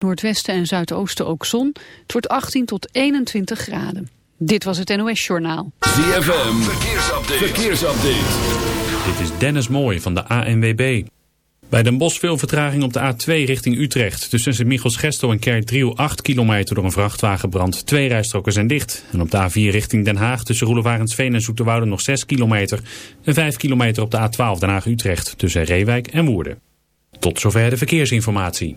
Noordwesten en zuidoosten ook zon. Het wordt 18 tot 21 graden. Dit was het NOS Journaal. ZFM, verkeersupdate. verkeersupdate. Dit is Dennis Mooij van de ANWB. Bij Den Bosch veel vertraging op de A2 richting Utrecht. Tussen Sint-Michels-Gestel en Kerkdriel 8 kilometer door een vrachtwagenbrand. Twee rijstroken zijn dicht. En op de A4 richting Den Haag tussen Roelevarensveen en Zoeterwoude nog 6 kilometer. En 5 kilometer op de A12 Den Haag-Utrecht tussen Reewijk en Woerden. Tot zover de verkeersinformatie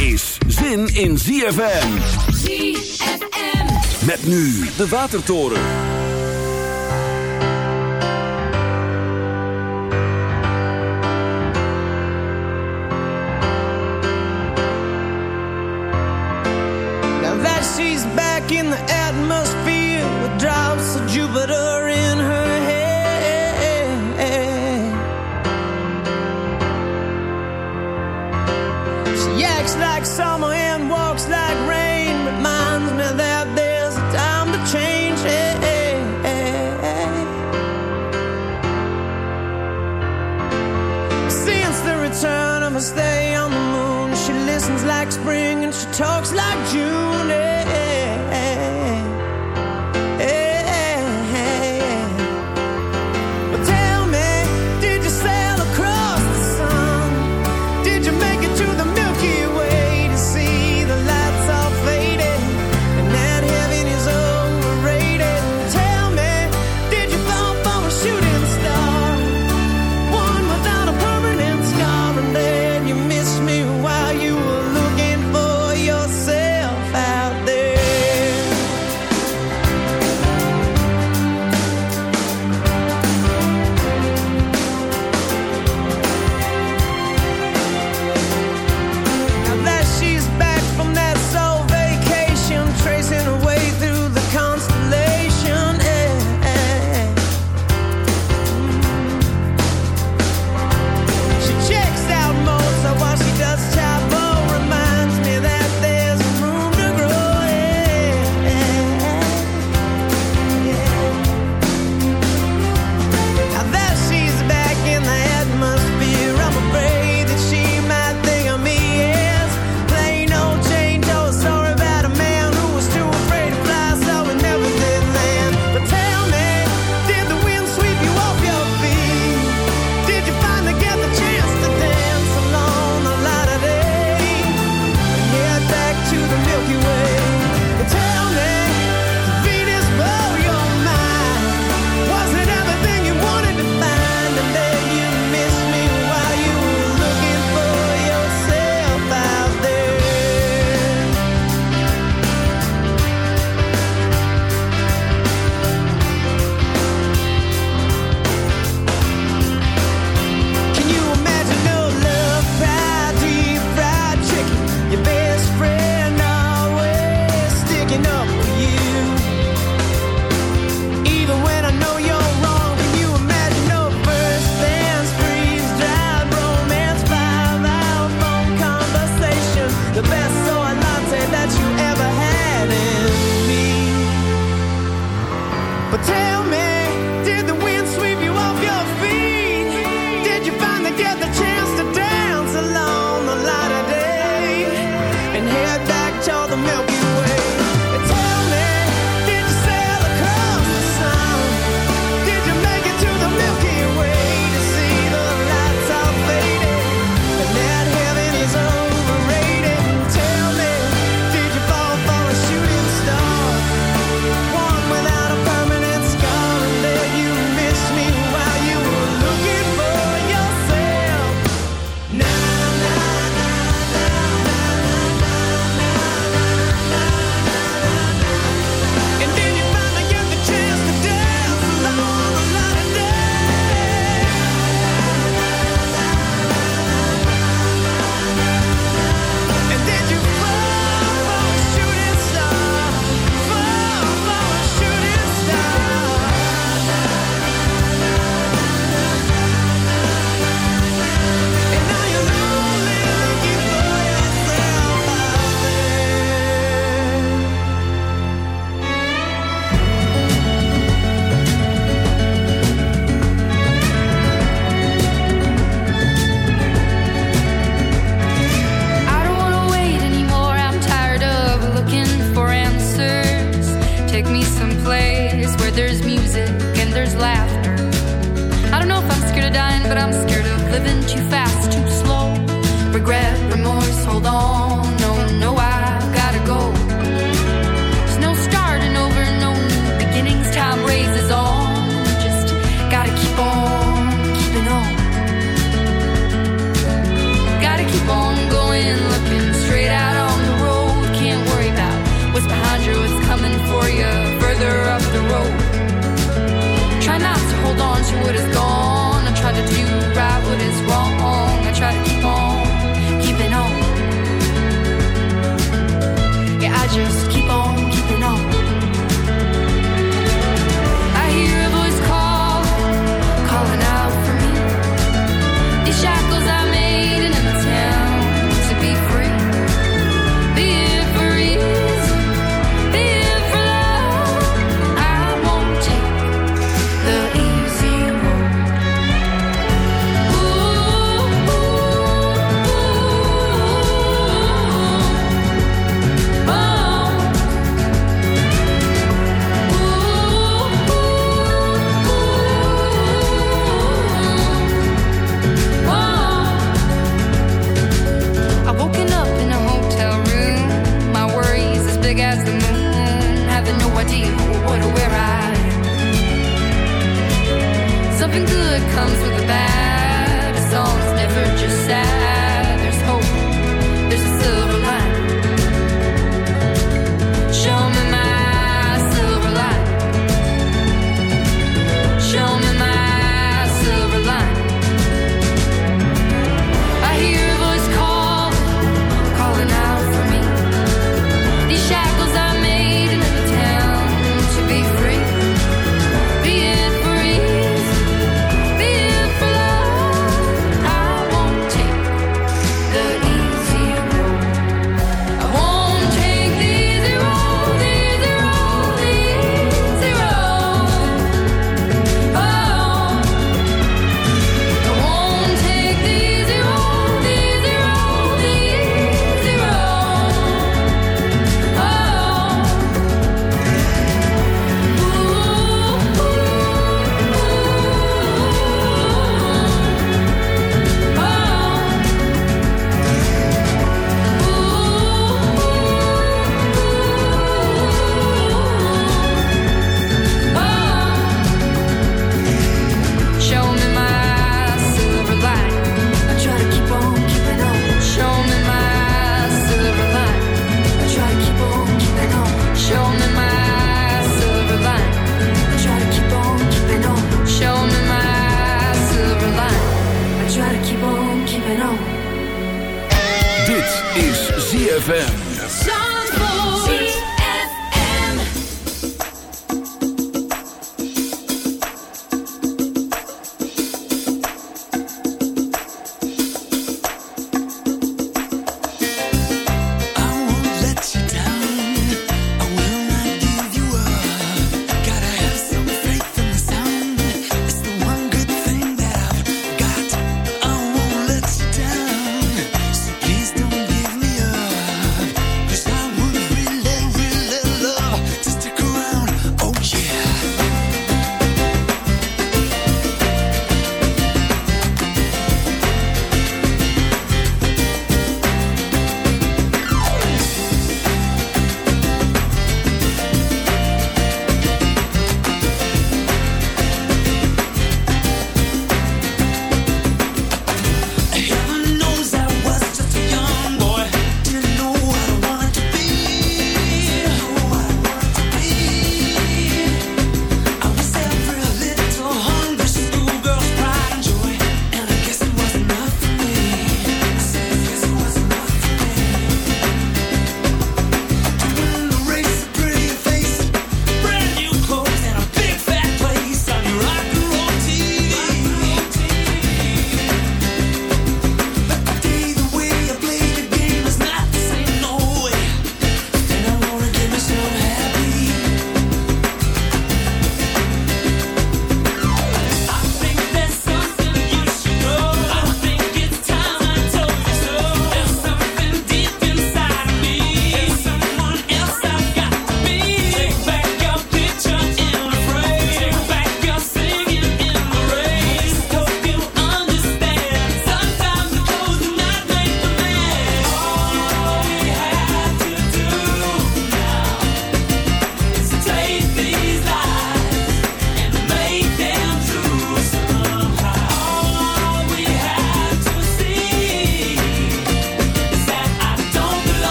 Is zin in ZFM. ZFM. Met nu de Watertoren. Now that she's back in the atmosphere with drops of Jupiter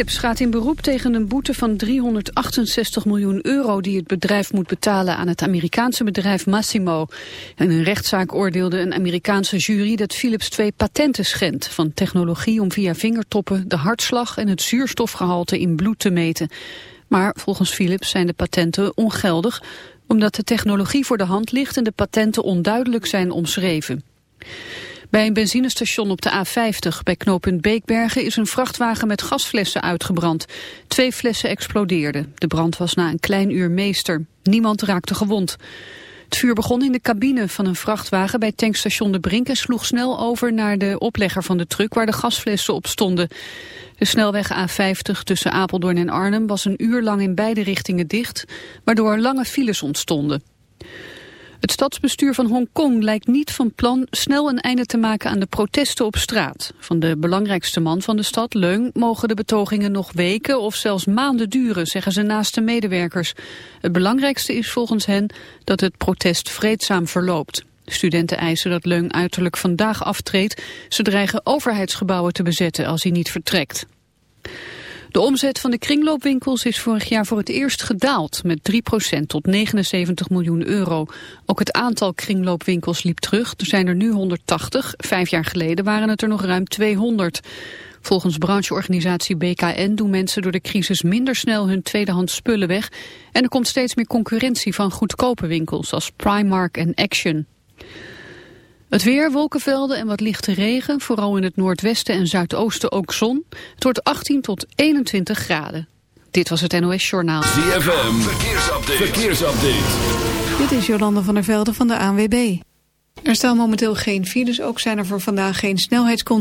Philips gaat in beroep tegen een boete van 368 miljoen euro... die het bedrijf moet betalen aan het Amerikaanse bedrijf Massimo. In een rechtszaak oordeelde een Amerikaanse jury dat Philips twee patenten schendt... van technologie om via vingertoppen de hartslag en het zuurstofgehalte in bloed te meten. Maar volgens Philips zijn de patenten ongeldig... omdat de technologie voor de hand ligt en de patenten onduidelijk zijn omschreven. Bij een benzinestation op de A50 bij knooppunt Beekbergen is een vrachtwagen met gasflessen uitgebrand. Twee flessen explodeerden. De brand was na een klein uur meester. Niemand raakte gewond. Het vuur begon in de cabine van een vrachtwagen bij tankstation De Brink en sloeg snel over naar de oplegger van de truck waar de gasflessen op stonden. De snelweg A50 tussen Apeldoorn en Arnhem was een uur lang in beide richtingen dicht, waardoor lange files ontstonden. Het stadsbestuur van Hongkong lijkt niet van plan snel een einde te maken aan de protesten op straat. Van de belangrijkste man van de stad, Leung, mogen de betogingen nog weken of zelfs maanden duren, zeggen ze naast de medewerkers. Het belangrijkste is volgens hen dat het protest vreedzaam verloopt. Studenten eisen dat Leung uiterlijk vandaag aftreedt. Ze dreigen overheidsgebouwen te bezetten als hij niet vertrekt. De omzet van de kringloopwinkels is vorig jaar voor het eerst gedaald met 3% tot 79 miljoen euro. Ook het aantal kringloopwinkels liep terug. Er zijn er nu 180. Vijf jaar geleden waren het er nog ruim 200. Volgens brancheorganisatie BKN doen mensen door de crisis minder snel hun tweedehands spullen weg. En er komt steeds meer concurrentie van goedkope winkels als Primark en Action. Het weer, wolkenvelden en wat lichte regen. Vooral in het noordwesten en zuidoosten ook zon. Het wordt 18 tot 21 graden. Dit was het NOS Journaal. ZFM, verkeersupdate. verkeersupdate. Dit is Jolanda van der Velde van de ANWB. Er staan momenteel geen files, ook zijn er voor vandaag geen snelheidscontroles.